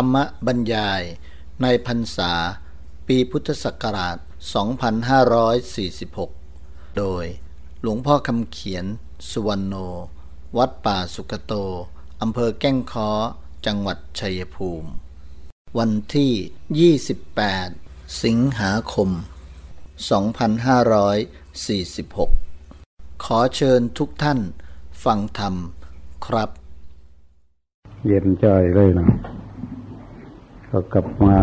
รรมบรรยายในพรรษา ปีพุทธศักราช 2546 โดยหลวงพ่อคำเขียน สุวรรณโน วัดป่าสุกโต อำเภอแก้งค้อ จังหวัดชัยภูมิ วันที่ 28 สิงหาคม 2546 ขอเชิญทุกท่านฟังธรรมครับ เย็นใจเลยนะ ก็กลับมา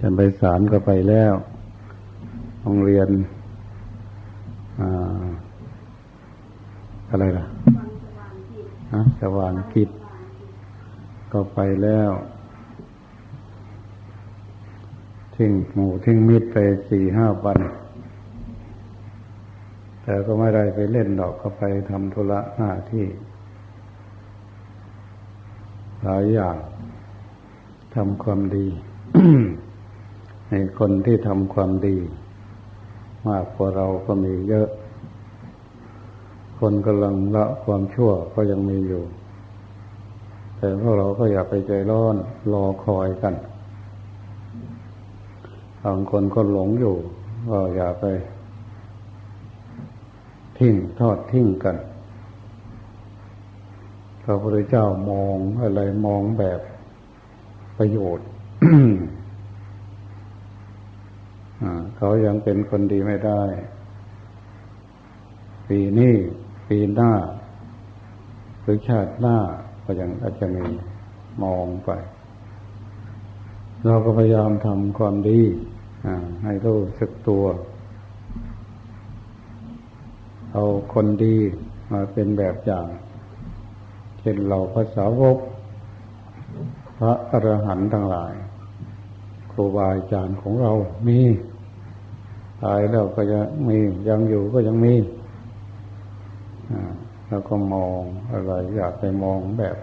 จันไปสารก็ไปแล้วโรงเรียนอะไรล่ะฮะสว่างกิจ ก็ไปแล้วทิ้งหมูทิ้งมิตรไปสี่ห้าวัน แต่ก็ไม่ได้ไปเล่นดอกก็ไปทำธุระหน้าที่หลายอย่าง ทำความดีในคนที่ทำความดี มากกว่าเราก็มีเยอะ คนกำลังละความชั่วก็ยังมีอยู่ แต่พวกเราก็อย่าไปใจร้อนรอคอยกันบางคนก็หลงอยู่ ก็อย่าไป ทิ้งทอดทิ้งกันพระพุทธเจ้ามองอะไรมองแบบ ประโยชน์เขายังเป็นคนดีไม่ได้ ปีนี้ปีหน้าหรือชาติหน้าก็ยังอาจจะมีมองไป เราก็พยายามทำความดีให้รู้สึกตัว เอาคนดีมาเป็นแบบอย่าง เช่นเราภาษาวก ระอรหันต์ทั้งหลาย ครูบาอาจารย์ของเรามีตายแล้วก็จะมียังอยู่ก็ยังมีแล้วก็มองอะไรอยากไปมองแบบ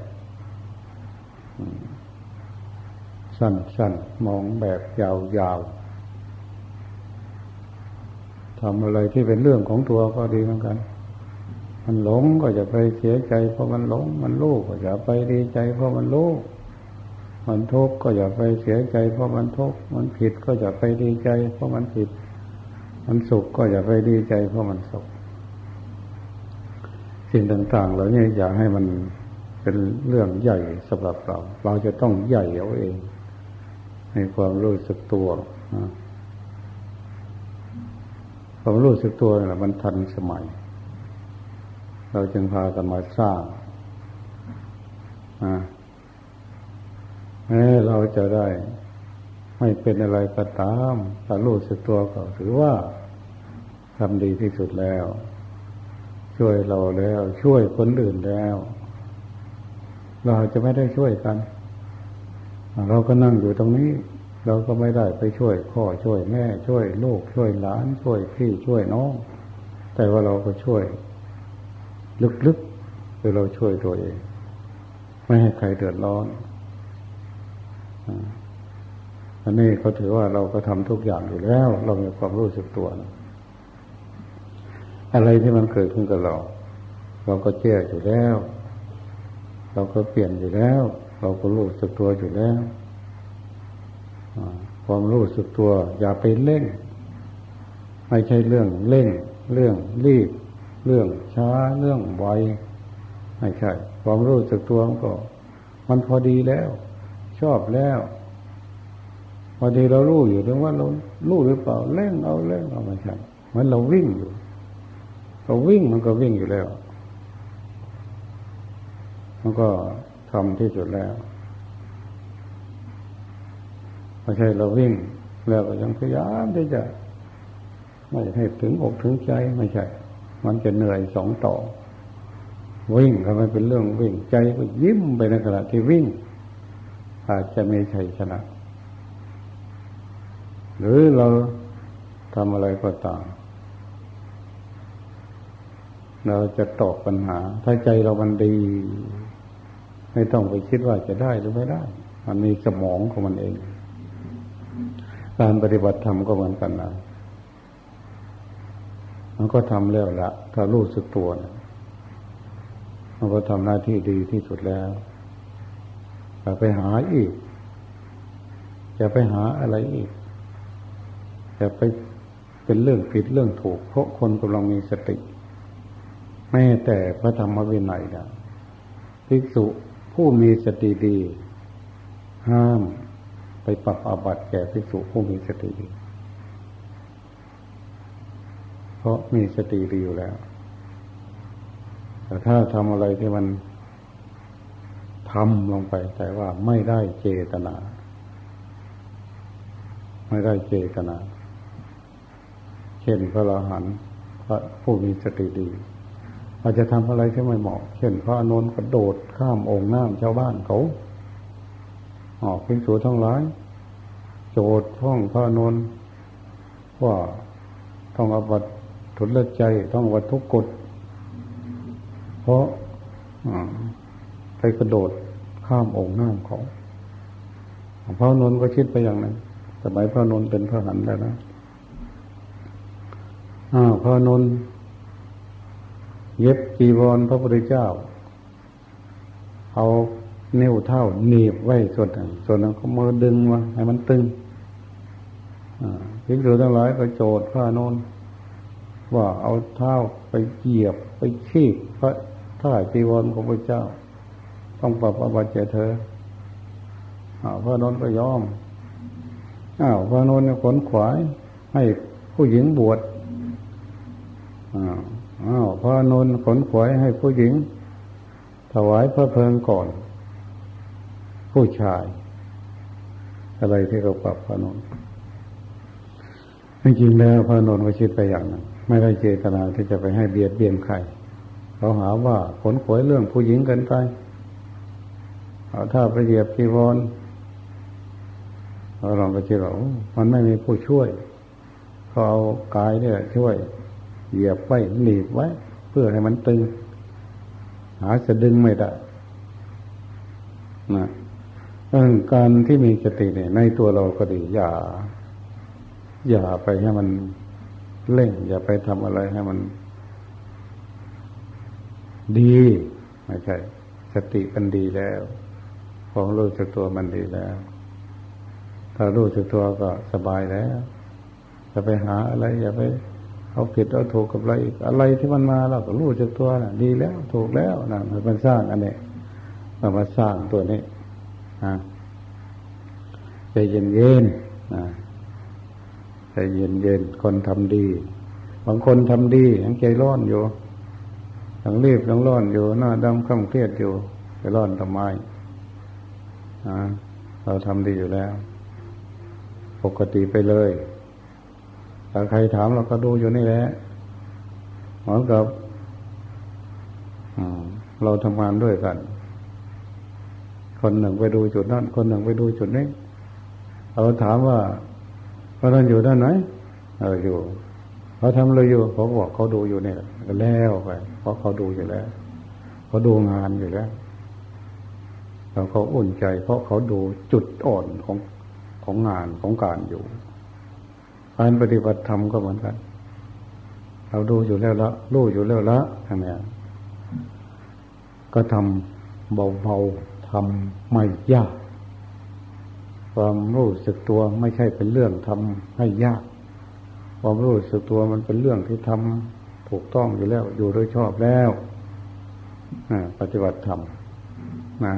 สั้นๆ มองแบบยาวๆทำอะไรที่เป็นเรื่องของตัวก็ดีเหมือนกัน มันหลงก็จะไปเสียใจเพราะมันหลง มันลูกก็จะไปดีใจเพราะมันลูก มันทุกข์ก็อย่าไปเสียใจ เพราะมันทุกข์มันผิดก็อย่าไปดีใจ เพราะมันผิด มันสุขก็อย่าไปดีใจ เพราะมันสุขสิ่งต่างๆเหล่านี้อย่าให้มันเป็นเรื่องใหญ่สำหรับเรา เราจะต้องใหญ่เอาเองในความรู้สึกตัวความรู้สึกตัวนี่แหละมันทันสมัย เราจึงพากันมาสร้าง แม้เราจะได้ ไม่เป็นอะไรก็ตามถ้ารู้สึกตัวก็ถือว่าทำดีที่สุดแล้ว ช่วยเราแล้ว ช่วยคนอื่นแล้ว เราจะไม่ได้ช่วยกัน เราก็นั่งอยู่ตรงนี้ เราก็ไม่ได้ไปช่วยพ่อช่วยแม่ ช่วยลูกช่วยหลาน ช่วยพี่ช่วยน้อง แต่ว่าเราก็ช่วย ลึกๆคือเราช่วยตัวเอง ไม่ให้ใครเดือดร้อน อันนี้เขาถือว่าเราก็ทำทุกอย่างอยู่แล้ว เรามีความรู้สึกตัวนะอะไรที่มันเกิดขึ้นกับเรา เราก็แก้อยู่แล้ว เราก็เปลี่ยนอยู่แล้ว เราก็รู้สึกตัวอยู่แล้วความรู้สึกตัว อย่าไปเร่ง ไม่ใช่เรื่องเร่ง เรื่องรีบ เรื่องช้าเรื่องไวไม่ใช่ ความรู้สึกตัวก็ มันพอดีแล้ว ชอบแล้วพอดีเรารู้อยู่ถึงว่าเรารู้หรือเปล่าเล่นเอาเล่นเอาไม่ใช่เหมือนเราวิ่งอยู่ เราวิ่งมันก็วิ่งอยู่แล้ว มันก็ทำที่สุดแล้วไม่ใช่เราวิ่ง แล้วก็ยังพยายามที่จะ ไม่ให้ถึงอกถึงใจไม่ใช่ มันจะเหนื่อยสองต่อ วิ่งก็ไม่เป็นเรื่องวิ่งใจก็ยิ้มไปในขณะที่วิ่ง อาจจะมีชัยชนะ หรือเราทำอะไรก็ตามเราจะตอบปัญหา ถ้าใจเรามันดี ไม่ต้องไปคิดว่าจะได้หรือไม่ได้ มันมีสมองของมันเอง การปฏิบัติธรรมก็เหมือนกันนะมันก็ทำแล้วละถ้ารู้สึกตัวนะมันก็ทำหน้าที่ดีที่สุดแล้ว ไปหาอีก อย่าไปหาอะไรอีก อย่าไปเป็นเรื่องผิดเรื่องถูก เพราะคนกำลังมีสติ แม้แต่พระธรรมวินัยนะภิกษุผู้มีสติดี ห้ามไปปรับอาบัติแก่ภิกษุผู้มีสติดี เพราะมีสติดีอยู่แล้ว แต่ถ้าทำอะไรที่มัน ทำลงไปแต่ว่าไม่ได้เจตนา ไม่ได้เจตนา เช่นพระอรหันพระผู้มีสติดี อาจจะทำอะไรที่ไม่เหมาะ เช่นพระนนท์กระโดดข้ามองค์น้ำชาวบ้านเขาออกพิสูจทั้งหลาย โจดท่องพระนนท์ว่าต้องอบัตทุละใจต้องวัตทุกกฎเพราะ ไปกระโดดข้ามองค์น้ำเขาพระนนท์ก็คิดไปอย่างนั้นสมัยพระนนท์เป็นพระหันแล้วนะอ้าวพระนนท์เย็บจีวรพระพุทธเจ้า เอาเนิ้วเท่าหนีบไว้ส่วนหนึ่งส่วนนั้นก็มือดึงมาให้มันตึงพิกษุทั้งหลายก็โจดพระนนท์ว่าเอาเท้าไปเหยียบไปขี้พระท่าจีวรของพระเจ้า ต้องปรับอาบัติเจเธอพระนนท์ก็ยอมอ้าวพระนนท์ขนขวาย ให้ผู้หญิงบวชอ้าวพระนนท์ขนขวายให้ผู้หญิง ถวายพระเพลิงก่อน ผู้ชาย อะไรที่เขาปรับพระนนท์จริงๆแล้วพระนนท์ก็คิดไปอย่างนั้นไม่ได้เจตนาที่จะไปให้เบียดเบียนใครเขาหาว่าขนขวยเรื่องผู้หญิงกันไป เอาถ้าไปเหยียบกีวรเราลองไปคิดว่ามันไม่มีผู้ช่วยเขาเอากายเนี่ยช่วย เหยียบไว้หนีบไว้ เพื่อให้มันตึง หาจะดึงไม่ได้นะการที่มีสติเนี่ย ในตัวเราก็ดี อย่า อย่าไปให้มันเร่ง อย่าไปทำอะไรให้มัน ดีไม่ใช่สติมันดีแล้ว ของรู้จักตัวมันดีแล้ว ถ้ารู้จักตัวก็สบายแล้วจะไปหาอะไร อย่าไปเอาผิดเอาถูกกับอะไรอีกอะไรที่มันมาเราก็รู้จักตัวนะดีแล้ว ถูกแล้วนะมันสร้างอันนี้เรามาสร้างตัวนี้นะใจเย็นเย็นนะใจเย็นเย็นคนทำดี บางคนทำดียังใจร้อนอยู่ยังรีบยังร้อนอยู่หน้าดำข้างเครียดอยู่ไปร้อนทำไม เราทำดีอยู่แล้ว ปกติไปเลยถ้าใครถามเราก็ดูอยู่นี่แหละเหมือนกับเราทำงานด้วยกัน คนหนึ่งไปดูจุดนั้น คนหนึ่งไปดูจุดนี้ เราถามว่าพระท่านอยู่ด้านไหนเอออยู่เขาทำอะไรอยู่เขาบอกเขาดูอยู่เนี่ยแล้วไปเพราะเขาดูอยู่แล้วเขาดูงานอยู่แล้ว เราเขาอุ่นใจ เพราะเขาดูจุดอ่อนของของงานของการอยู่การปฏิบัติธรรมก็เหมือนกัน เราดูอยู่แล้วละรู้อยู่แล้วละทำไงก็ทำเบาๆทำไม่ยาก ความรู้สึกตัวไม่ใช่เป็นเรื่องทำให้ยาก ความรู้สึกตัวมันเป็นเรื่องที่ทำถูกต้องอยู่แล้ว อยู่โดยชอบแล้วปฏิบัติธรรมนะ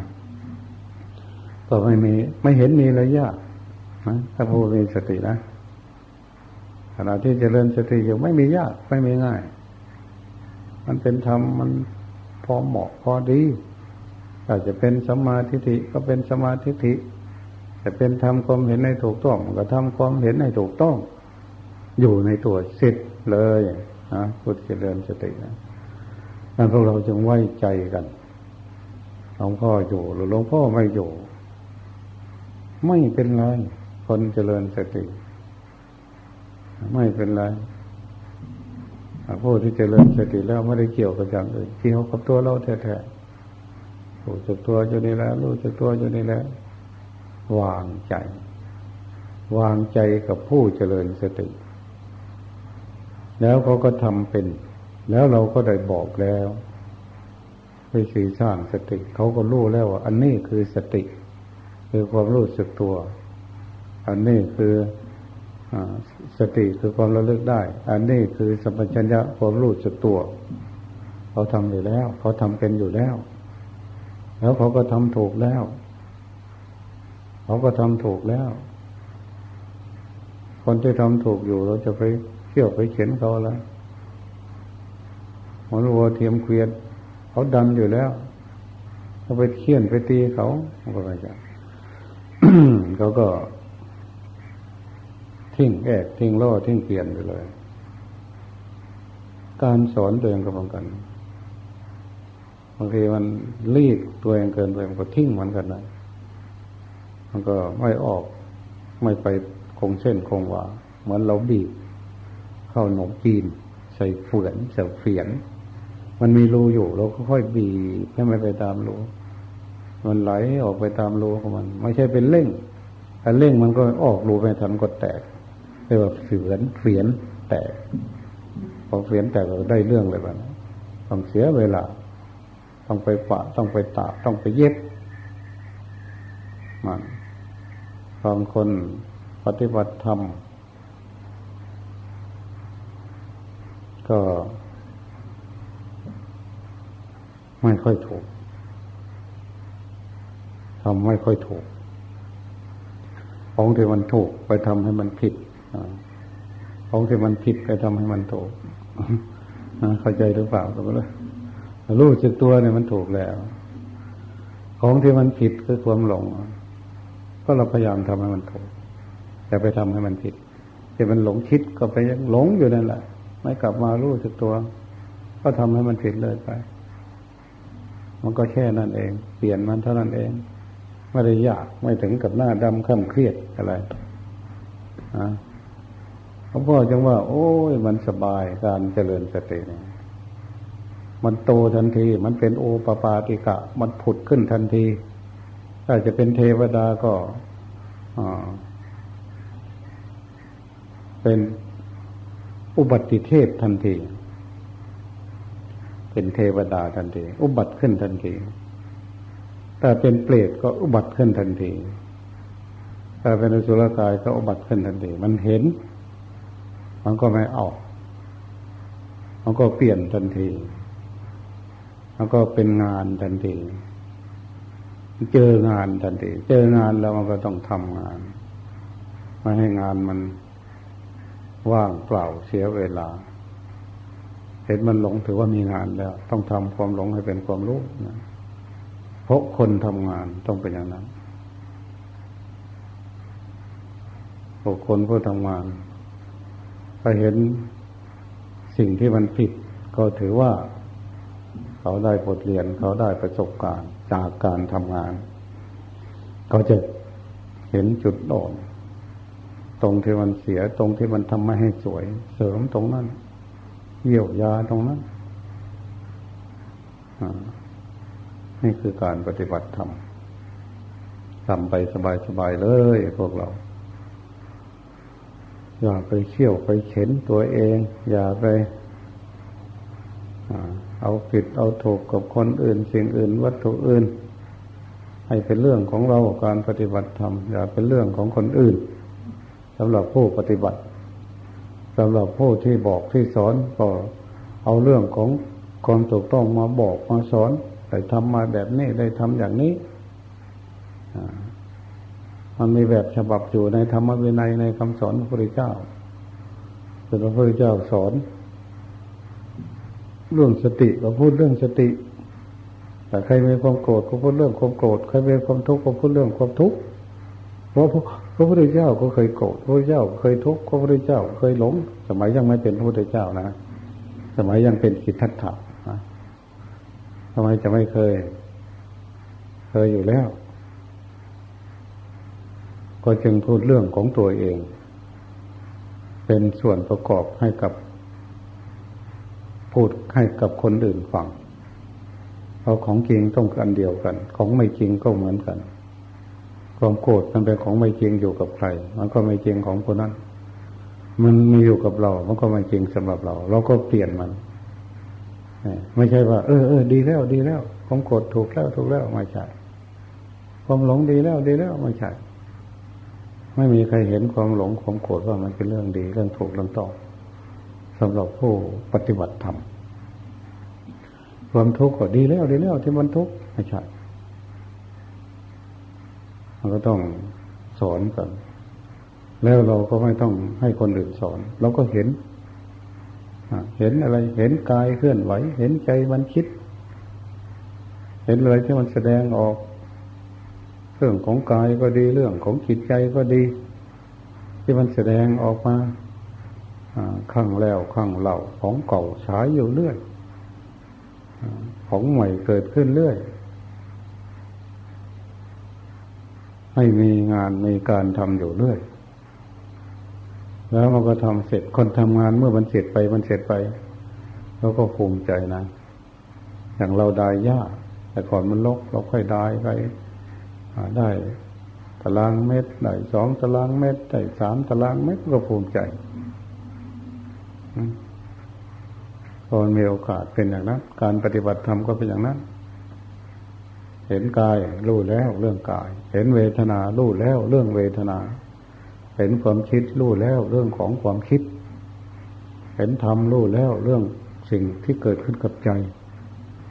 ก็ไม่มี ไม่เห็นมีอะไรยากนะถ้าผู้มีสตินะขณะที่จเจริญสติอยู่ไม่มียากไม่มีง่าย มันเป็นธรรมมันพอเหมาะพอดีอาจจะเป็นสมาธิิก็เป็นสมาธิิจะเป็นทำความเห็นในถูกต้อง ก็ทำความเห็นในถูกต้อง อยู่ในตัวสิทธิ์เลยนะพุทธเจริญสตินะนั่นพวกเราจึงไว้ใจกันหลวงพ่ออยู่หรือหลวงพ่อไม่อยู่ ไม่เป็นไร คนเจริญสติ ไม่เป็นไรผู้ที่เจริญสติแล้วไม่ได้เกี่ยวกับอย่างอื่นเกี่ยวกับตัวเราแท้ๆรู้จักตัวอยู่นี่แล้วรู้จักตัวอยู่นี่แล้ว วางใจ วางใจกับผู้เจริญสติ แล้วเขาก็ทำเป็น แล้วเราก็ได้บอกแล้วไปสื่อสร้างสติเขาก็รู้แล้วว่า อันนี้คือสติ คือความรู้สึกตัว อันนี้คือสติคือความระลึกได้ อันนี้คือสัมปชัญญะความรู้จักตัว เขาทำอยู่แล้ว เขาทำเป็นอยู่แล้ว แล้วเขาก็ทำถูกแล้ว เขาก็ทำถูกแล้ว คนที่ทำถูกอยู่เราจะไปเที่ยวไปเขียนเขาแล้วมันวัวเทียมเกวียนเขาดันอยู่แล้วเขาไปเคี่ยนไปตีเขาเขาก็ไปจ้ เขาก็ ทิ้งแอกทิ้งล่อทิ้งเปลี่ยนไปเลย การสอนตัวเองก็เหมือนกันบางทีมันรีดตัวเองเกินไปมันก็ทิ้งมันกันนะมันก็ไม่ออกไม่ไปคงเส้นคงวาเหมือนเราบีบเข้าหนมจีน ใส่เฝือนใส่เฟียน มันมีรูอยู่เราก็ค่อยบีบให้มันไปตามรูมันไหลออกไปตามรูของมัน ไม่ใช่เป็นเร่ง ถ้าเร่งมันก็ออกรูไปทันก็แตกเรียกว่าเฝือนเฟียนแตกพอเฟียนแตกก็ได้เรื่องเลยบ้างต้องเสียเวลา ต้องไปปะต้องไปตาต้องไปเย็บมันบางคนปฏิบัติธรรมก็ ไม่ค่อยถูกทำไม่ค่อยถูก ของที่มันถูกไปทำให้มันผิดของที่มันผิดไปทำให้มันถูกเข้าใจหรือเปล่าก็ไม่รู้รู้สึกตัวเนี่ยมันถูกแล้ว ของที่มันผิดคือความหลง ก็เราพยายามทำให้มันถูกแต่ไปทำให้มันผิดที่มันหลงคิดก็ไปยังหลงอยู่นั่นแหละ ไม่กลับมารู้สึกตัว ก็ทำให้มันผิดเลยไป มันก็แค่นั้นเอง เปลี่ยนมันเท่านั้นเอง ไม่ได้ยากไม่ถึงกับหน้าดำข้ามเครียดอะไรอะหลวงพ่อจังว่า โอ้ยมันสบายการเจริญสติเนี่ยมันโตทันที มันเป็นโอปปาติกะ มันผุดขึ้นทันที ถ้าจะเป็นเทวดาก็เป็นอุบัติเทพทันที เป็นเทวดาทันที อุบัติขึ้นทันที ถ้าเป็นเปรตก็อุบัติขึ้นทันที ถ้าเป็นอสุรกายก็อุบัติขึ้นทันที มันเห็น มันก็ไม่ออกมันก็เปลี่ยนทันที มันก็เป็นงานทันที เจองานทันที เจองานแล้วมันก็ต้องทำงาน ไม่ให้งานมันว่างเปล่าเสียเวลา เห็นมันหลงถือว่ามีงานแล้ว ต้องทำความหลงให้เป็นความรู้นะ ราะคนทำงานต้องเป็นอย่างนั้นบุคคลผู้ทำงานไปเห็นสิ่งที่มันผิด ก็ถือว่าเขาได้บทเรียนเขาได้ประสบการณ์จากการทำงานเขาจะเห็นจุดโดนตรงที่มันเสียตรงที่มันทำไม่ให้สวย เสริมตรงนั้นเยี่ยวยาตรงนั้น นี่คือการปฏิบัติธรรมทำไปสบายๆเลยพวกเรา อย่าไปเขี่ยวไปเข็นตัวเอง อย่าไปเอาผิดเอาถูกกับคนอื่น สิ่งอื่น วัตถุอื่น ให้เป็นเรื่องของเราการปฏิบัติธรรมอย่าเป็นเรื่องของคนอื่นสำหรับผู้ปฏิบัติสำหรับผู้ที่บอกที่สอนก็เอาเรื่องของความถูกต้องมาบอกมาสอน ได้ทำมาแบบนี้ได้ทำอย่างนี้มันมีแบบฉบับอยู่ในธรรมวินัยในคำสอนพระพุทธเจ้าแต่พระพุทธเจ้าสอน เรื่องสติก็พูดเรื่องสติ แต่ใครมีความโกรธก็พูดเรื่องความโกรธใครมีความทุกข์ก็พูดเรื่องความทุกข์เพราะพระพุทธเจ้าก็เคยโกรธพระพุทธเจ้าเคยทุกข์พระพุทธเจ้า เคยหลง สมัยยังไม่เป็นพระพุทธเจ้านะ สมัยยังเป็นกิทัตถะ ทำไมจะไม่เคย เคยอยู่แล้ว ก็จึงพูดเรื่องของตัวเอง เป็นส่วนประกอบให้กับพูดให้กับคนอื่นฟังเพราะของจริงต้องกันเดียวกัน ของไม่จริงก็เหมือนกัน ความโกรธมันเป็นของไม่จริงอยู่กับใคร มันก็ไม่จริงของคนนั้น มันมีอยู่กับเรา มันก็ไม่จริงสำหรับเรา เราก็เปลี่ยนมัน ไม่ใช่ว่า เออเออดีแล้วดีแล้วความโกรธถูกแล้วถูกแล้วไม่ใช่ความหลงดีแล้วดีแล้วไม่ใช่ไม่มีใครเห็นความหลงความโกรธว่ามันเป็นเรื่องดีเรื่องถูกเรื่องต้องสำหรับผู้ปฏิบัติธรรมความทุกข์ก็ดีแล้วดีแล้วที่มันทุกข์ไม่ใช่มันก็ต้องสอนกัน แล้วเราก็ไม่ต้องให้คนอื่นสอน เราก็เห็น เห็นอะไร เห็นกายเคลื่อนไหว เห็นใจมันคิด เห็นอะไรที่มันแสดงออก เรื่องของกายก็ดีเรื่องของจิตใจก็ดี ที่มันแสดงออกมาข้างแล้วข้างเหล่าของเก่าฉายอยู่เรื่อยของใหม่เกิดขึ้นเรื่อย ให้มีงานมีการทำอยู่เรื่อย แล้วมันก็ทำเสร็จคนทำงานเมื่อมันเสร็จไปมันเสร็จไปเราก็ภูมิใจนะ อย่างเราได้ยากแต่ก่อนมันลกเราค่อยได้ไปได้ตารางเมตรได้สองตารางเมตรได้สามตารางเมตรก็ภูมิใจพอนมีโอกาสเป็นอย่างนั้นการปฏิบัติธรรมก็เป็นอย่างนั้น เห็นกายรู้แล้วเรื่องกาย เห็นเวทนารู้แล้วเรื่องเวทนา เห็นความคิดรู้แล้วเรื่องของความคิด เห็นธรรมรู้แล้วเรื่องสิ่งที่เกิดขึ้นกับใจ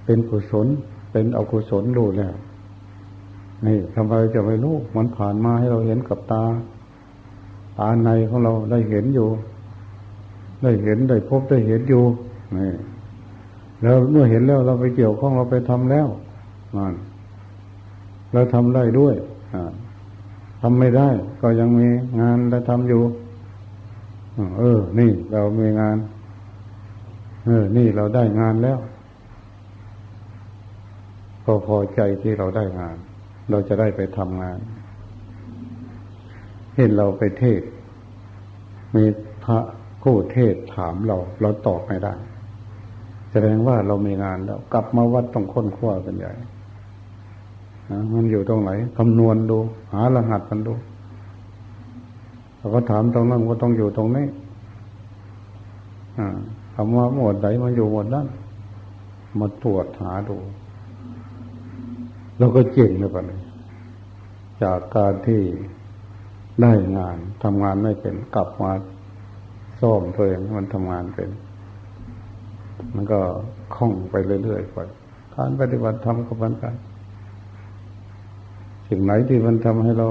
เป็นกุศลเป็นอกุศลรู้แล้วนี่ทำไมจะไม่รู้มันผ่านมาให้เราเห็นกับตาตาในของเราได้เห็นอยู่ ได้เห็นได้พบได้เห็นอยู่นี่แล้วเมื่อเห็นแล้วเราไปเกี่ยวข้องเราไปทำแล้วนั่นเราทำได้ด้วย ทำไม่ได้ ก็ยังมีงานเราทำอยู่ เออ นี่เรามีงาน เออ นี่เราได้งานแล้ว ก็พอใจที่เราได้งาน เราจะได้ไปทำงาน เห็นเราไปเทศ มีพระผู้เทศถามเรา เราตอบไม่ได้ แสดงว่าเรามีงานแล้ว กลับมาวัดต้องค้นคว้ากันใหญ่ มันอยู่ตรงไหนคำนวณดู หารหัสมันดูเราก็ถามตรงนั้นก็ต้องอยู่ตรงนี้คำว่าหมดไหนมันอยู่หมดนั้นมาตรวจหาดูเราก็เจ๋งเลยปะเลยจากการที่ได้งานทำงานไม่เป็นกลับมาซ่อมตัวเองมันทำงานเป็น มันก็คล่องไปเรื่อยๆไปการปฏิบัติธรรมก็เหมือนกัน สิ่งไหนที่มันทำให้เรา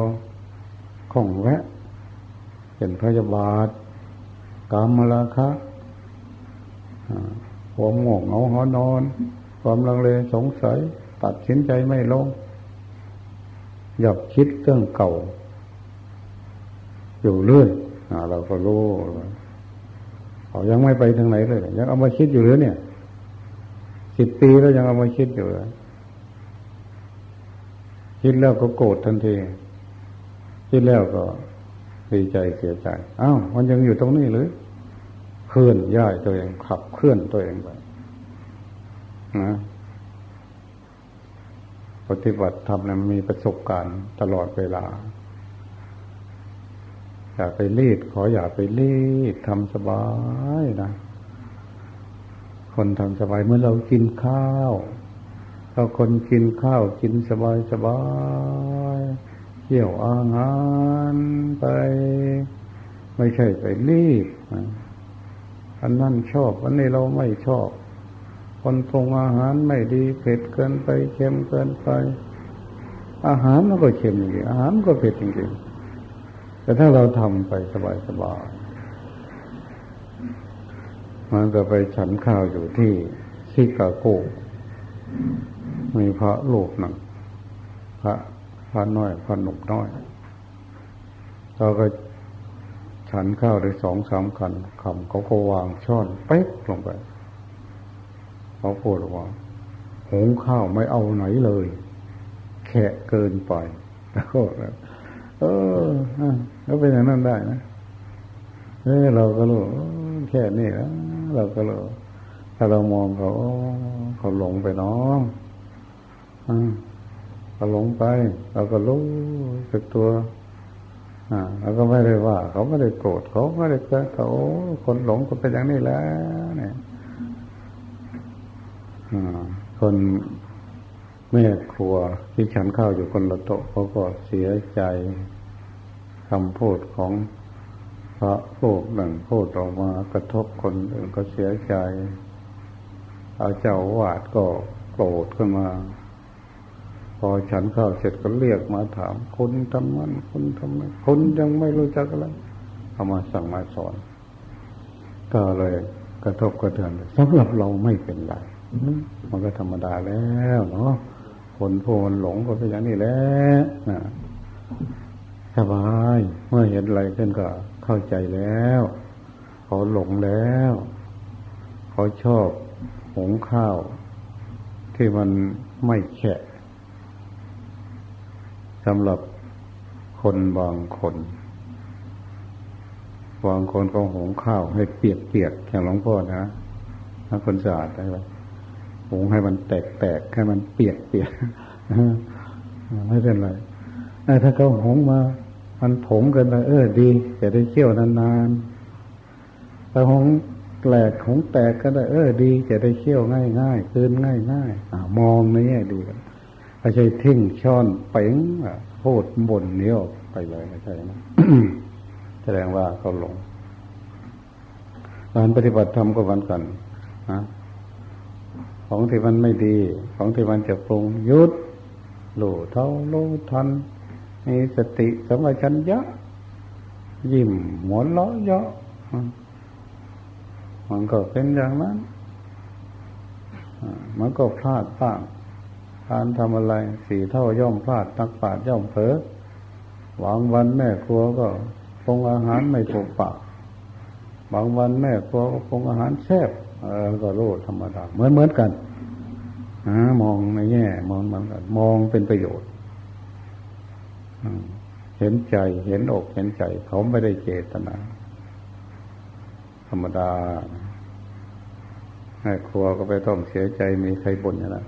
คล่องแวะเป็นพยาบาทกามมราคะความง่วงเหงาหอนอน ความลังเลสงสัย ตัดสินใจไม่ลงหยับคิดเรื่องเก่า อยู่เรื่อยเราก็รู้เขายังไม่ไปทางไหนเลยยังเอามาคิดอยู่หรือเนี่ยสิบปีแล้วยังเอามาคิดอยู่เลย คิดแล้วก็โกรธทันทีคิดแล้วก็ดีใจเสียใจอ้าวมันยังอยู่ตรงนี้หรือเคลื่อนย้ายตัวเองขับเคลื่อนตัวเองไปนะปฏิบัติทำนั้นมีประสบการณ์ตลอดเวลา อย่าไปรีด ขออย่าไปรีดทำสบายนะ คนทำสบายเมื่อเรากินข้าว ถ้าคนกินข้าวกินสบายสบายเที่ยวอาหารไป ไม่ใช่ไปรีดอันนั้นชอบอันนี้เราไม่ชอบ คนปรุงอาหารไม่ดีเผ็ดเกินไปเค็มเกินไป อาหารมันก็เค็มจริงอาหารก็เผ็ดจริงแต่ถ้าเราทำไปสบายๆมันก็ไปฉันข้าวอยู่ที่ซิกาโก มีพระโลกหนึ่งพระพระน้อยพระหนุ่มน้อยเราก็ฉันข้าวได้สองสามคันคำเขาก็วางช้อนเป๊กลงไป เขาพูดว่าหุงข้าวไม่เอาไหนเลยแค่เกินไปแล้วก็เออแล้วเป็นอย่างนั้นได้นะเออเราก็รู้แค่นี้แล้วเราก็รู้ถ้าเรามองเขาเขาหลงไปน้อง เขาหลงไปเราก็รู้สึกตัว อ่าเราก็ไม่ได้ว่า เขาไม่ได้โกรธเขาไม่ได้เกิดเขาคนหลงก็เป็นอย่างนี้แล้ว เนี่ยคนแม่ครัวที่ฉันข้าวอยู่คนละโต๊ะเขาก็เสียใจคำพูดของพระพูดหนึ่งพูดออกมากระทบคนอื่นก็เสียใจ เอาเจ้าวาดก็โกรธขึ้นมา พอฉันเข้าเสร็จก็เรียกมาถามคุณทำมันคุณทำไมคุณยังไม่รู้จักอะไรเอามาสั่งมาสอน ก็เลยกระทบกระเทือนสำหรับเราไม่เป็นไรมันก็ธรรมดาแล้วเนาะคนโพนหลงก็เป็นอย่างนี้แหละสบายเมื่อเห็นอะไรขึ้นก็เข้าใจแล้วเขาหลงแล้วเขาชอบหงข้าว ที่มันไม่แฉะ สำหรับคนบางคน บางคนก็หุงข้าวให้เปียกๆอย่างหลวงพ่อนะถ้าคนสะอาดได้ไหมหุงให้มันแตกๆให้มันเปียกๆไม่เป็นไรถ้าเขาหุงมามันผงกันไปเออดีจะได้เคี่ยวนานๆแต่หงแหลกหงแตกก็ได้เออดีจะได้เคี่ยวง่ายๆคืนง่ายๆมองในแง่ดี ไม่ใช่ทิ้งช้อนเป๋งพูดบ่นเนี้ยไปเลยไม่ใช่ไหมแสดงว่าเขาหลงการปฏิบัติธรรมก็วันกันนะของที่มันไม่ดี ของที่มันจะปรุงยุดหลูเท่าลูทันมีสติสมัชัญญะ ยิ้มหมวนล้อเยาะมันก็เป็นอย่างนั้นมันก็พลาดบ้าง การทำอะไรสี่เท่าย่อมพลาดตักปาดย่อมเผลอหวังวันแม่ครัวก็ปรุงอาหารไม่ถูกปากบางวันแม่ครัวก็ปรุงอาหารแซ่บเออก็รู้ธรรมดาเหมือนเหมือนกันนะมองในแง่มองมันกันมองเป็นประโยชน์เห็นใจเห็นอกเห็นใจ เขาไม่ได้เจตนา ธรรมดาแม่ครัวก็ไปต้องเสียใจมีใครบ่นอย่างนั้น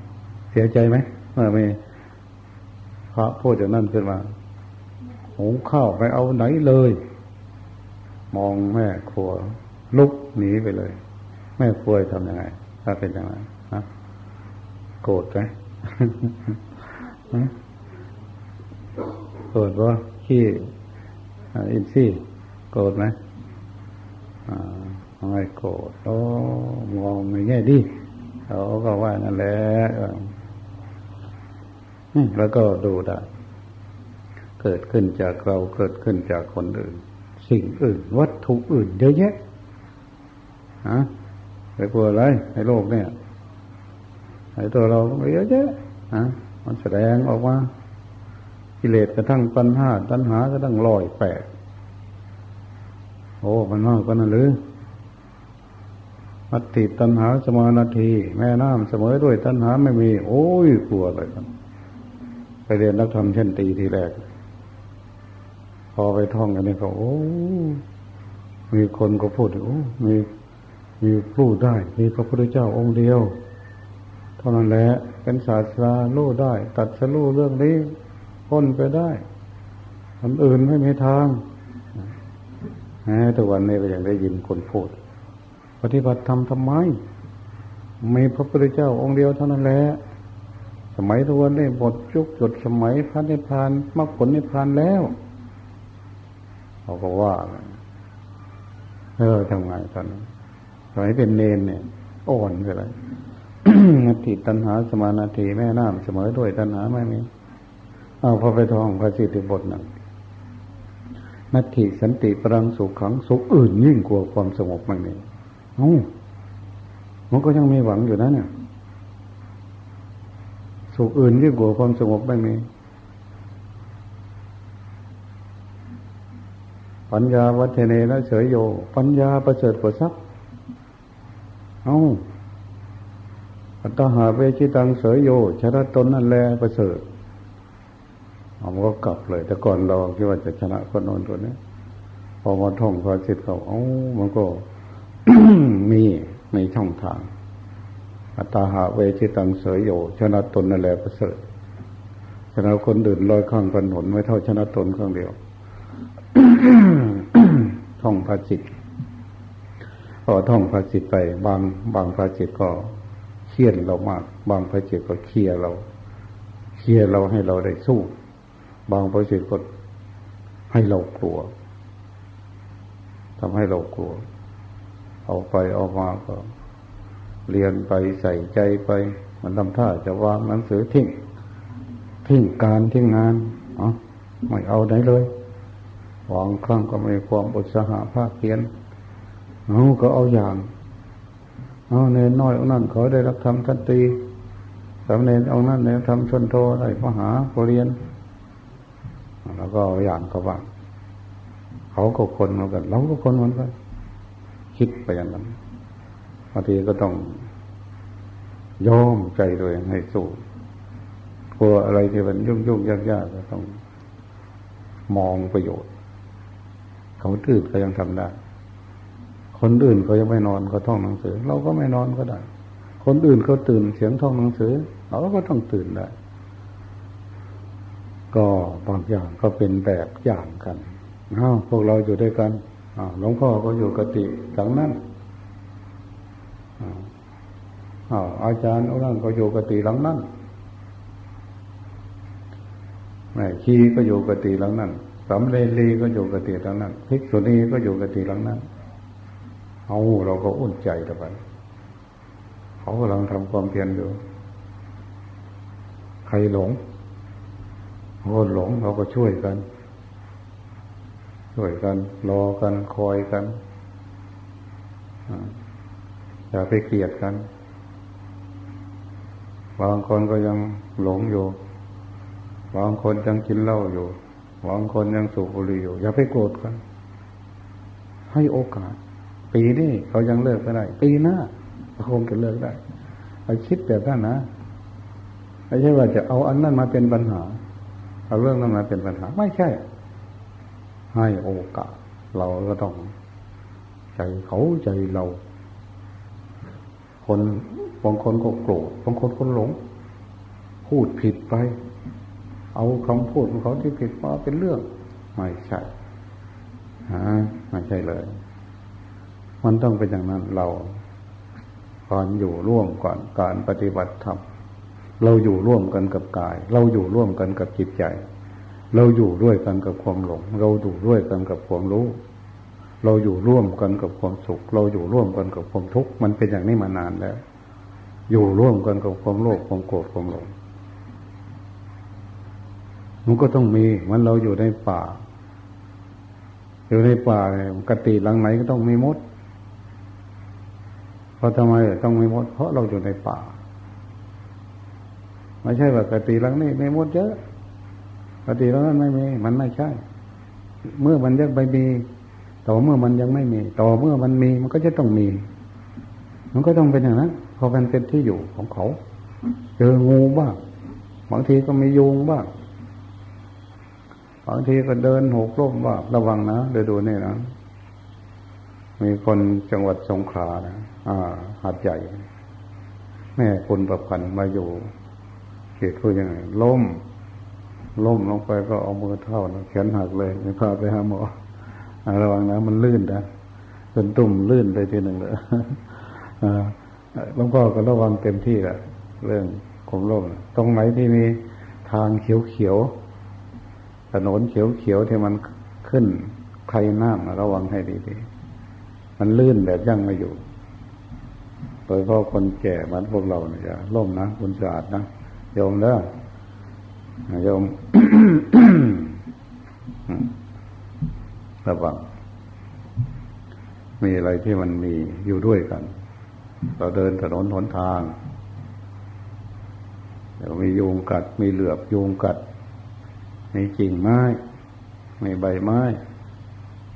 เสียใจไหมเมื่อมีพระพูดอย่างนั้นขึ้นมาหุงข้าวไปเอาไหนเลย มองแม่ครัว ลุกหนีไปเลย แม่ครัวทำยังไง ถ้าเป็นอย่างไรฮะโกรธไหมโกรธว่าขี้อินซี่โกรธไหมไม่โกรธโอ้มองในแง่ดีเขาก็ว่านั่นแหละ แล้วก็ดูได้ เกิดขึ้นจากเราเกิดขึ้นจากคนอื่น สิ่งอื่น วัตถุอื่นเยอะแยะฮะไปกลัวอะไรในโลกเนี่ยในตัวเราเยอะแยะฮะมันแสดงออกมากิเลสกระทั่งปัญหาตัณหากระทั่งลอยแปดโอ้มันมากกว่านั้นหรือมัตติตัณหาสมานาที แม่น้ำเสมอด้วยตัณหาไม่มี โอ้ยกลัวอะไรกัน เรียนนักธรรมเช่นตีทีแรก พอไปท่องกันเนี่ยก็โอ้มีคนก็พูดโอ้มีมีผู้ได้ มีพระพุทธเจ้าองค์เดียว เท่านั้นแหละเป็นศาสตราลู่ได้ ตัดสลู่เรื่องนี้พ้นไปได้คนอื่นไม่มีทางแม้แต่วันนี้ก็ยังได้ยินคนพูด ปฏิบัติธรรมทำไมมีพระพุทธเจ้าองค์เดียวเท่านั้นแหละ สมัยทวนนี้หมดจุกจุดสมัยพระนิพพานมรรคผลนิพพานแล้วเขาก็ว่าเออทำไงตอนนั้นสมัยเป็นเนนเนี่ยอ่อนไปเลยนาทีตัณหาสมานาทีแม่น้ำเสมอด้วยตัณหาไม่มีเอาพอไปทองพระสิทธิบทหนึ่งนัตถิสันติปรังสุขขังสุขอื่นยิ่งกว่าความสงบไม่มีเอ้ามันก็ยังมีหวังอยู่นะเนี่ย สุขอื่นยิ่งกว่าความสงบไม่มีปัญญาวัฒเนนะเฉยโย ปัญญาประเสริฐกว่าทรัพย์เอ้าอัตหาเวชิตังเสยโยชนะตนนั่นและประเสริฐเอามันก็กลับเลย แต่ก่อนเราคิดว่าจะชนะคนโน้นคนนี้พอมาท่องพอจิตเขาเอ้ามันก็มีมีช่องทาง อัตหาเวชิตังเสยโยชนะตนนั่นแหละประเสริฐชนะคนอื่นลอยข้างกันหนไม่เท่าชนะตนข้างเดียวท่องพระจิตพอท่องพระจิตไป บางบางพระจิตก็เคียนเรามาก บางพระจิตก็เคลียเราเคลียเราให้เราได้สู้ บางพระจิตก็ให้เรากลัวทำให้เรากลัว เอาไปเอามาก็ เรียนไปใส่ใจไป มันทำท่าจะวางหนังสือทิ้งทิ้งการทิ้งงานอ๋อไม่เอาไหนเลยวางครั้งก็ไม่ความอุตสาหะภาคเพียนเอาก็เอาอย่างเอาเนนน้อยองนั่นเขาได้รับธรรมทันตีสามเนนองนั่นเนี่ยทำชนโทได้มหาปรริญญาแล้วก็เอาอย่างเขาบ้างเขาก็คนเหมือนกันเราก็คนเหมือนกันคิดไปอย่างนั้น บางทีก็ต้องยอมใจตัวเองให้สู้กลัวอะไรที่มันยุ่งยุ่งยากยากก็ต้องมองประโยชน์ เขาตื่นก็ยังทำได้ คนอื่นเขายังไม่นอนก็ท่องหนังสือ เราก็ไม่นอนก็ได้ คนอื่นเขาตื่นเสียงท่องหนังสือ เราก็ต้องตื่นได้ ก็บางอย่างก็เป็นแบบอย่างกันอ้าวพวกเราอยู่ด้วยกันหลวงพ่อก็อยู่กติหลังนั้น อาอาจารย์องนั้นก็อยู่กติหลังนั้นแม่ชีก็อยู่กติหลังนั้นสำเร็จลีก็อยู่กติหลังนั้นภิกษุณีก็อยู่กติหลังนั้นเอาเราก็อุ่นใจต่อไปเขากำลังทำความเพียรอยู่ ใครหลงคนหลงเราก็ช่วยกัน ช่วยกัน รอกันคอยกัน อย่าไปเกลียดกัน บางคนก็ยังหลงอยู่ บางคนยังกินเหล้าอยู่ บางคนยังสูบบุหรี่อยู่ อย่าไปโกรธกัน ให้โอกาส ปีนี้เขายังเลิกไม่ได้ ปีหน้าเขาคงจะเลิกได้ไปคิดแบบนั้นนะไม่ใช่ว่าจะเอาอันนั้นมาเป็นปัญหา เอาเรื่องนั้นมาเป็นปัญหา ไม่ใช่ ให้โอกาส เราก็ต้องใจเขาใจเรา คนบางคนก็โกรธบางคนคนหลง พูดผิดไป เอาคำพูดของเขาที่ผิดมาเป็นเรื่อง ไม่ใช่ฮะไม่ใช่เลย มันต้องเป็นอย่างนั้นเราการอยู่ร่วมก่อนการปฏิบัติธรรมเราอยู่ร่วมกันกับกาย เราอยู่ร่วมกันกับจิตใจ เราอยู่ด้วยกันกับความหลง เราอยู่ด้วยกันกับความรู้ เราอยู่ร่วมกันกับความสุข เราอยู่ร่วมกันกับความทุกข์มันเป็นอย่างนี้มานานแล้ว อยู่ร่วมกันกับความโลภความโกรธความหลงมันก็ต้องมีมันเราอยู่ในป่า อยู่ในป่าเนี่ยกติหลังไหนก็ต้องมีมด เพราะทำไมต้องมีมด เพราะเราอยู่ในป่าไม่ใช่ว่ากติหลังนี้มีมดเยอะปฏิแล้วนั้นไม่มี มันไม่ใช่ เมื่อมันยังไปมี ต่อเมื่อมันยังไม่มี ต่อเมื่อมันมีมันก็จะต้องมี มันก็ต้องเป็นอย่างนั้นพอมันเป็นที่อยู่ของเขา เจองูบ้างบางทีก็มียุงบ้างบางทีก็เดินหกล้มบ้างระวังนะเดี๋ยวดูนี่นะมีคนจังหวัดสงขลานะอ่าหาดใหญ่ แม่คนประพันธ์มาอยู่เขตพูดยังไงล้มล้มลงไปก็เอามือเท่านะแขนหักเลยไม่พาไปหาหมอ ระวังนะมันลื่นนะเป็นตุ่มลื่นไปทีหนึ่งเลยหลวงพ่อก็ระวังเต็มที่แหละเรื่องขมล้มตรงไหนที่มีทางเขียวๆถนนเขียวๆที่มันขึ้นใครน้ำระวังให้ดีๆมันลื่นแบบยั่งไม่อยู่โดยเพราะคนแก่เหมือนพวกเราเนี่ยล้มนะคุณสะอาดนะโยมเด้อโยม ระวัง มีอะไรที่มันมีอยู่ด้วยกัน เราเดินถนนหนทางเดี๋ยวมียุงกัด มีเหลือบยุงกัด มีกิ่งไม้ มีใบไม้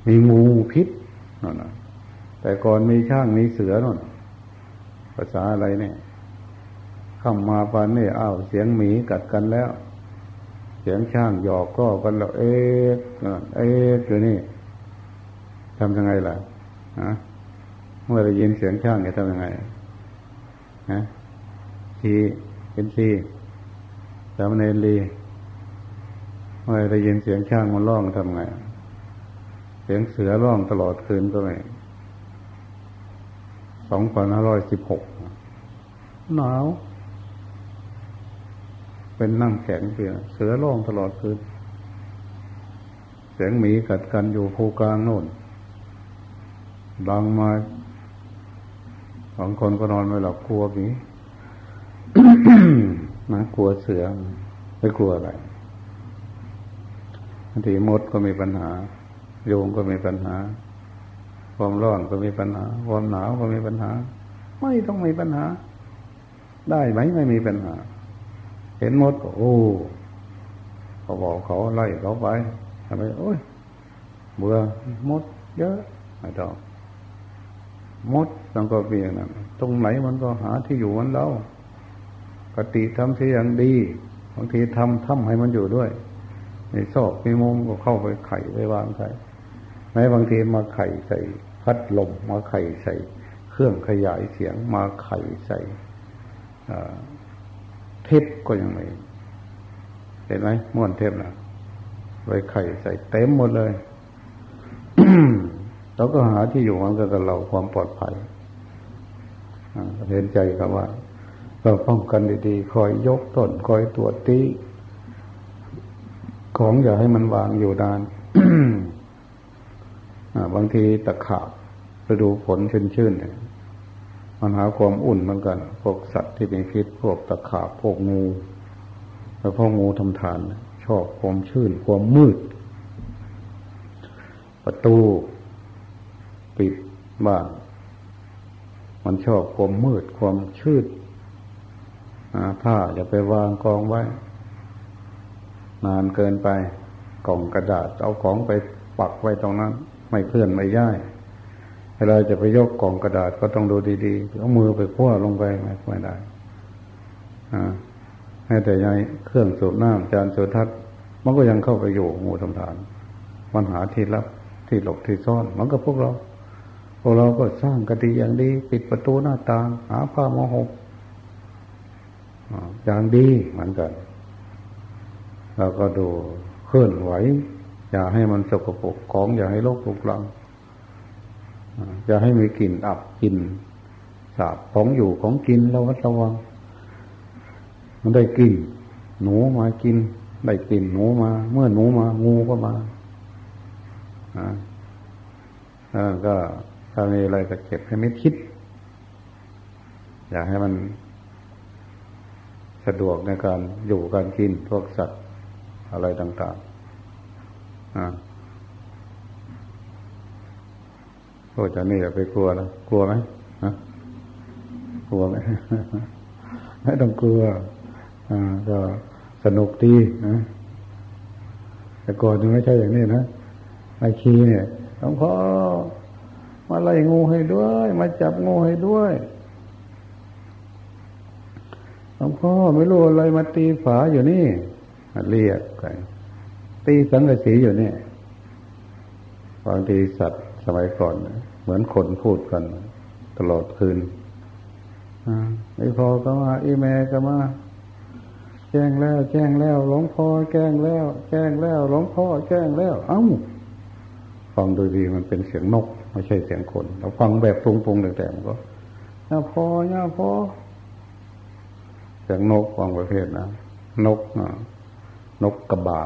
มีงูพิษนั่นนะแต่ก่อนมีช่างมีเสือนั่นภาษาอะไรเนี่ยข้ามาปานนี่อ้าวเสียงหมีกัดกันแล้ว เสียงช่างหยอกก็กันแล้ว เอ๊ะเอ๊ะอยู่นี่ ทำยังไงล่ะฮะเมื่อได้ยินเสียงช่างจะทำยังไงฮะทีเป็นทีสามเณรีเมื่อได้ยินเสียงช่างมันร้องทำไง เสียงเสือร้องตลอดคืนก็ไม่สองพันห้าร้อยสิบหกหนาว เป็นนั่งแข็งเปลี่ยนเสือร้องตลอดคืน เสียงหมีกัดกันอยู่ภูกลางโน่น ดังมาบางคนก็นอนไม่หลับกลัวหมีนะกลัวเสือไม่กลัวอะไรบางทีมดก็มีปัญหาโยงก็มีปัญหา ความร้อนก็มีปัญหา ความหนาวก็มีปัญหา ไม่ต้องมีปัญหา ได้ไหมไม่มีปัญหา เห็นมดก็โอ้เขาบอกเขาไล่เขาไปทำไมโอ้ยเบื่อมด เยอะไม่ต้อง มดต้งก็เปียงนั้นตรงไหนมันก็หาที่อยู่มันเรากติทำที่อย่างดีบางทีทำทำให้มันอยู่ด้วย ในซอกในมุมก็เข้าไปไข่ไปวางใส่แม้บางทีมาไข่ใส่พัดลมมาไข่ใส่ เครื่องขยายเสียงมาไข่ใส่เทปก็ยังไม่เห็นไหมม้วนเทปนะไว้ไข่ใส่เต็มหมดเลย เราก็หาที่อยู่มันก็กับเราความปลอดภัยเห็นใจครับว่า เราป้องกันดีๆ คอยยกต้นคอยตรวจตีของอย่าให้มันวางอยู่นานบางทีตะขาบไปดูผลชื้นๆเนี่ยมันหาความอุ่นเหมือนกัน พวกสัตว์ที่มีพิษพวกตะขาบพวกงู แล้วพวกงูทำทาน ชอบความชื้นความมืด ประตู ปิดบ้านมันชอบความมืดความชืดผ้าอย่าไปวางกองไว้ นานเกินไปกล่องกระดาษเอาของไปปักไว้ตรงนั้น ไม่เคลื่อนไม่ย้ายเวลาจะไปยกกล่องกระดาษก็ต้องดูดีๆเอามือไปคว้าลงไปไม่ได้ให้แต่ยังเครื่องสูบน้ำจานสูทัดมันก็ยังเข้าไปอยู่งูทำฐานมันหาที่รับที่หลบที่ซ่อน มันก็พวกเรา วกเราก็สร้างกติอย่างดี ปิดประตูหน้าต่าง หาผ้ามหกอย่างดีเหมือนกันเราก็ดูเคลื่อนไหว อย่าให้มันสกปรกของอย่าให้โลกลุกลังอย่าให้มีกลิ่นอับกลิ่นสาบของอยู่ของกินเราระวัง มันได้กลิ่นหนูมากิน ได้กลิ่นหนูมา เมื่อหนูมางูก็มาอ่าก็ ถ้ามีอะไรก็เก็บให้ไม่คิด อยากให้มันสะดวกในการอยู่การกินพวกสัตว์อะไรต่างๆอ่าพวกจะนี่อย่าไปกลัวนะกลัวไหมกลัวไหมไม่ต้องกลัวอ่าก็สนุกดีนะแต่ก่อนยังไม่ใช่อย่างนี้นะไอคีเนี่ยหลวงพ่อ มาไล่งูให้ด้วย มาจับงูให้ด้วยหลวงพ่อไม่รู้อะไรมาตีฝาอยู่นี่เรียกไปตีสังกะสีอยู่นี่บางทีสัตว์สมัยก่อน เหมือนคนพูดกัน ตลอดคืนไอ้พอก็มาอีแม่ก็มาแจ้งแล้ว แจ้งแล้วหลวงพ่อแจ้งแล้ว แจ้งแล้วหลวงพ่อแจ้งแล้ว เอ้า ฟังดูดีมันเป็นเสียงนก ไม่ใช่เสียงคน เราฟังแบบปรุงๆแต่ๆก็ย่าพอย่าพอเสียงนกฟังประเภทนะนกนะนกกระบา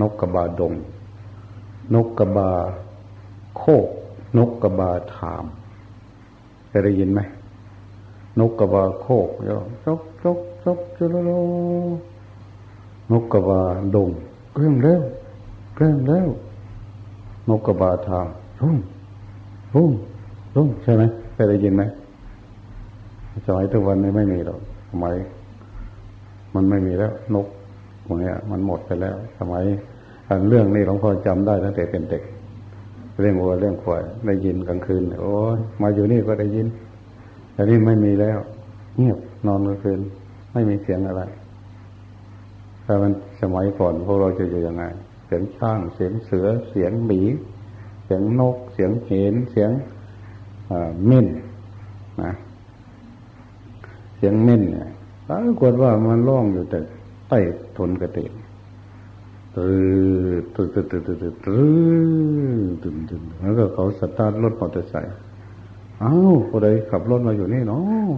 นกกระบาดง นกกระบาโคก นกกระบาถามเคยได้ยินไหมนกกระบาโคกเยอจกจกจกจุลโลนกกระบาดงเรื่องแล้วเรื่องแล้ว นกกระบาถามรุ่งรุ่งรุ่งใช่ไหมเคยได้ยินไหมสมัยทุกวันนี้ไม่มีหรอกสมัยมันไม่มีแล้วนกพวกนี้มันหมดไปแล้ว สมัยเรื่องนี้หลวงพ่อจำได้ตั้งแต่เป็นเด็ก เรื่องวัวเรื่องควายได้ยินกลางคืน โอ้ยมาอยู่นี่ก็ได้ยินแต่นี่ไม่มีแล้ว เงียบนอนกลางคืน ไม่มีเสียงอะไรถ้ามันสมัยก่อนพวกเราจะอยู่ยังไง เสียงช้าง เสียงเสือ เสียงหมี เสียงนก เสียงเห็น เสียงมิ่นนะเสียงมิ่นเนี่ยปรากฏว่ามันร้องอยู่แต่ใต้ทนกระเตงตื่ตื่ตื่ตื่ตื่ตื่ตื่นตื่นแล้วก็เขาสตาร์ทรถมอเตอร์ไซค์อ้าวคนใดขับรถมาอยู่นี่เนาะ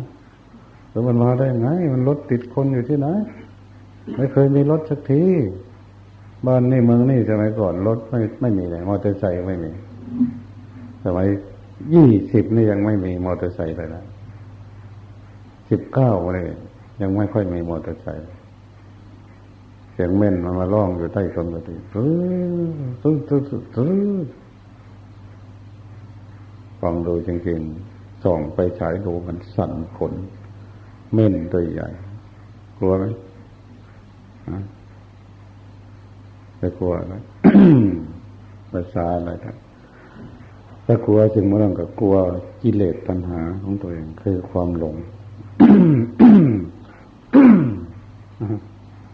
แล้วมันมาได้ไง มันรถติดคนอยู่ที่ไหน ไม่เคยมีรถสักที บ้านนี่เมืองนี่สมัยก่อนรถไม่ไม่มีเลยมอเตอร์ไซค์ไม่มี สมัยยี่สิบนี่ยังไม่มีมอเตอร์ไซค์เลยนะสิบเก้าเลยยังไม่ค่อยมีมอเตอร์ไซค์เสียงเม่นมันมาร้องอยู่ใต้ต้นกระถิ่นตื้อตื้อตื้อตื้อฟังดูจริงๆส่องไปฉายดูมันสั่นขน เม่นตัวใหญ่ กลัวไหม ไม่กลัวนะภาษาอะไรครับถ้ากลัวจึงมาเรื่องกับกลัวกิเลสปัญหาของตัวเองคือความหลง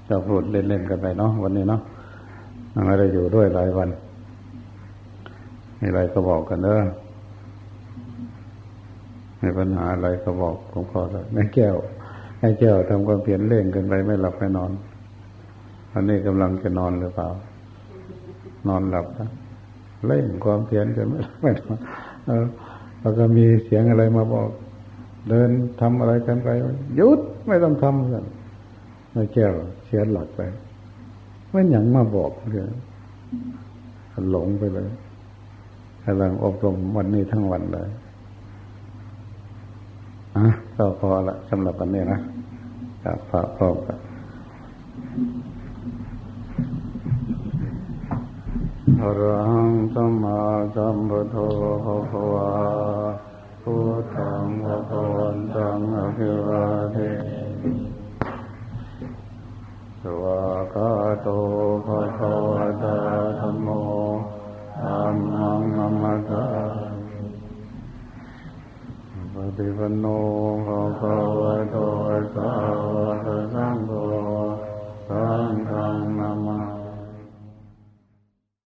จะพูดเล่นๆกันไปเนาะวันนี้เนาะไม่ได้อยู่ด้วยหลายวันมีอะไรก็บอกกันเด้อมีปัญหาอะไรก็บอกผมขอเลยแม่แก้วแม่แก้วทำความเปลี่ยนเล่งกินไปไม่หลับไม่นอน อันนี้กำลังจะนอนหรือเปล่า นอนหลับนะเล่งความเพียนกันไม่ไม่นอนเออแล้วก็มีเสียงอะไรมาบอก เดินทำอะไรกันไปหยุดไม่ต้องทำกันแม่แก้วเสียหลักไปไม่หยังมาบอกเลยหลงไปเลยกำลังอบรมวันนี้ทั้งวันเลยอะก็พอละสำหรับวันนี้นะจากพร้อมกัน อรังสมมาสัมพุทโธภะวาพุทธังภะควันตังอะภิวาเทสวากาโตภะคะวะตาธัมโมอรรมังนัมมะตาปฏิปันโนภะคะวะโตสาวะสังโฆสัง